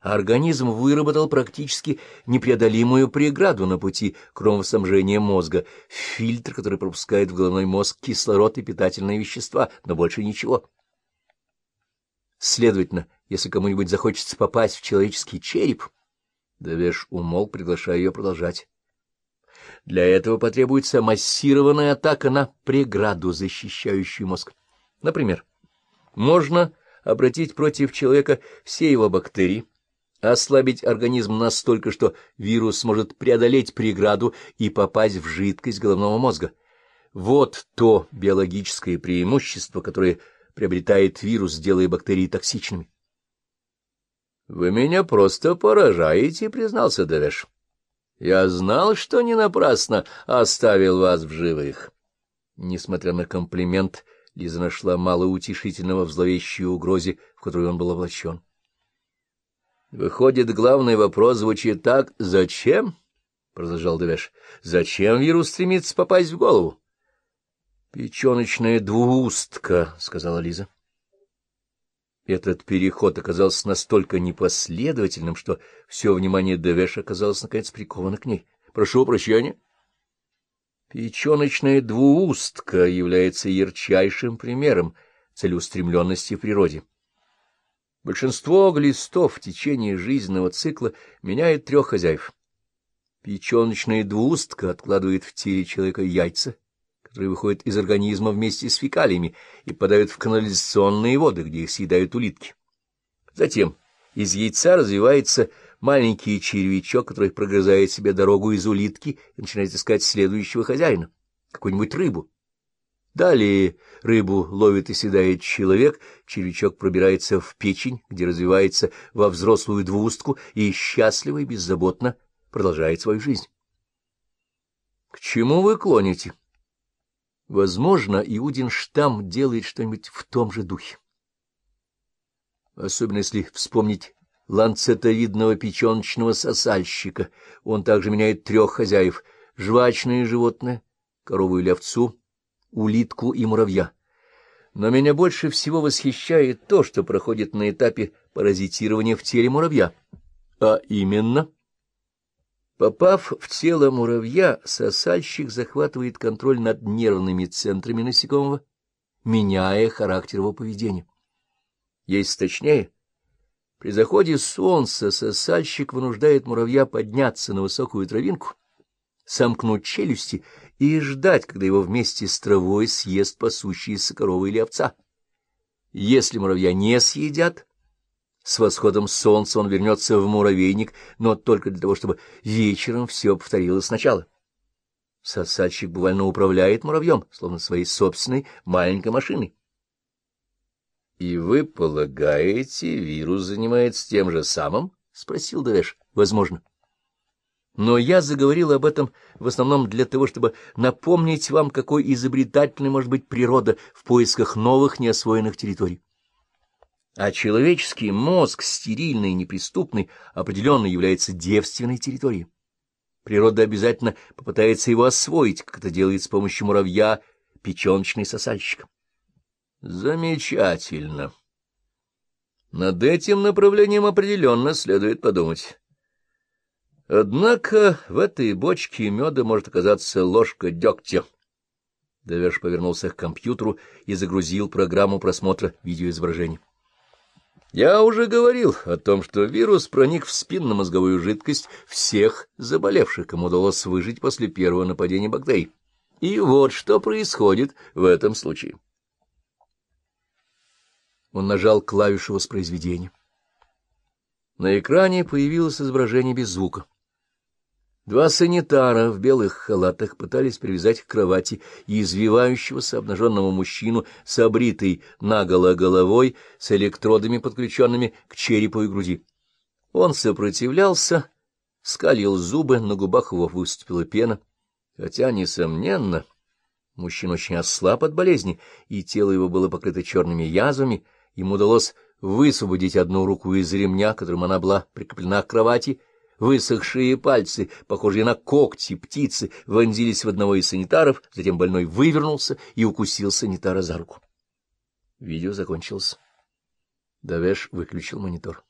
организм выработал практически непреодолимую преграду на пути кровоснабжения мозга, фильтр, который пропускает в головной мозг кислород и питательные вещества, но больше ничего. Следовательно, если кому-нибудь захочется попасть в человеческий череп, Давеш умолк, приглашая ее продолжать. Для этого потребуется массированная атака на преграду, защищающую мозг. Например, можно обратить против человека все его бактерии, ослабить организм настолько, что вирус сможет преодолеть преграду и попасть в жидкость головного мозга. Вот то биологическое преимущество, которое приобретает вирус, делая бактерии токсичными. — Вы меня просто поражаете, — признался Девеш. — Я знал, что не напрасно оставил вас в живых. Несмотря на комплимент, Лиза нашла мало утешительного в зловещей угрозе, в которую он был облачен. Выходит, главный вопрос звучит так «Зачем?» — продолжал Девеш. «Зачем вирус стремится попасть в голову?» «Печеночная двуустка», — сказала Лиза. Этот переход оказался настолько непоследовательным, что все внимание Девеша оказалось, наконец, приковано к ней. «Прошу прощения». Печеночная двуустка является ярчайшим примером целеустремленности в природе. Большинство глистов в течение жизненного цикла меняет трех хозяев. Печеночная двустка откладывает в теле человека яйца, которые выходят из организма вместе с фекалиями и попадают в канализационные воды, где их съедают улитки. Затем из яйца развивается маленький червячок, который прогрызает себе дорогу из улитки и начинает искать следующего хозяина, какую-нибудь рыбу. Далее рыбу ловит и съедает человек, червячок пробирается в печень, где развивается во взрослую двустку и счастливо и беззаботно продолжает свою жизнь. К чему вы клоните? Возможно, Иудин штамм делает что-нибудь в том же духе. Особенно если вспомнить ланцетовидного печеночного сосальщика. Он также меняет трех хозяев — жвачное животное, корову или овцу, улитку и муравья. Но меня больше всего восхищает то, что проходит на этапе паразитирования в теле муравья. А именно, попав в тело муравья, сосальщик захватывает контроль над нервными центрами насекомого, меняя характер его поведения. Есть точнее, при заходе солнца сосальщик вынуждает муравья подняться на высокую травинку, сомкнуть челюсти и ждать, когда его вместе с травой съест пасущаяся корова или овца. Если муравья не съедят, с восходом солнца он вернется в муравейник, но только для того, чтобы вечером все повторилось сначала. Сосальщик буквально управляет муравьем, словно своей собственной маленькой машиной. — И вы полагаете, вирус занимается тем же самым? — спросил Давеш. — Возможно. — но я заговорил об этом в основном для того, чтобы напомнить вам, какой изобретательной может быть природа в поисках новых неосвоенных территорий. А человеческий мозг, стерильный и неприступный, определенно является девственной территорией. Природа обязательно попытается его освоить, как это делает с помощью муравья печеночный сосальщик. Замечательно. Над этим направлением определенно следует подумать. Однако в этой бочке меда может оказаться ложка дегтя. Давеш повернулся к компьютеру и загрузил программу просмотра видеоизображений. Я уже говорил о том, что вирус проник в спинномозговую жидкость всех заболевших, кому удалось выжить после первого нападения бактерий. И вот что происходит в этом случае. Он нажал клавишу воспроизведения. На экране появилось изображение без звука. Два санитара в белых халатах пытались привязать к кровати извивающегося обнаженного мужчину с обритой наголо головой, с электродами, подключенными к черепу и груди. Он сопротивлялся, скалил зубы, на губах его выступила пена. Хотя, несомненно, мужчина очень ослаб от болезни, и тело его было покрыто черными язвами, ему удалось высвободить одну руку из ремня, которым она была прикреплена к кровати, Высохшие пальцы, похожие на когти птицы, вонзились в одного из санитаров, затем больной вывернулся и укусил санитара за руку. Видео закончилось. Давеш выключил монитор.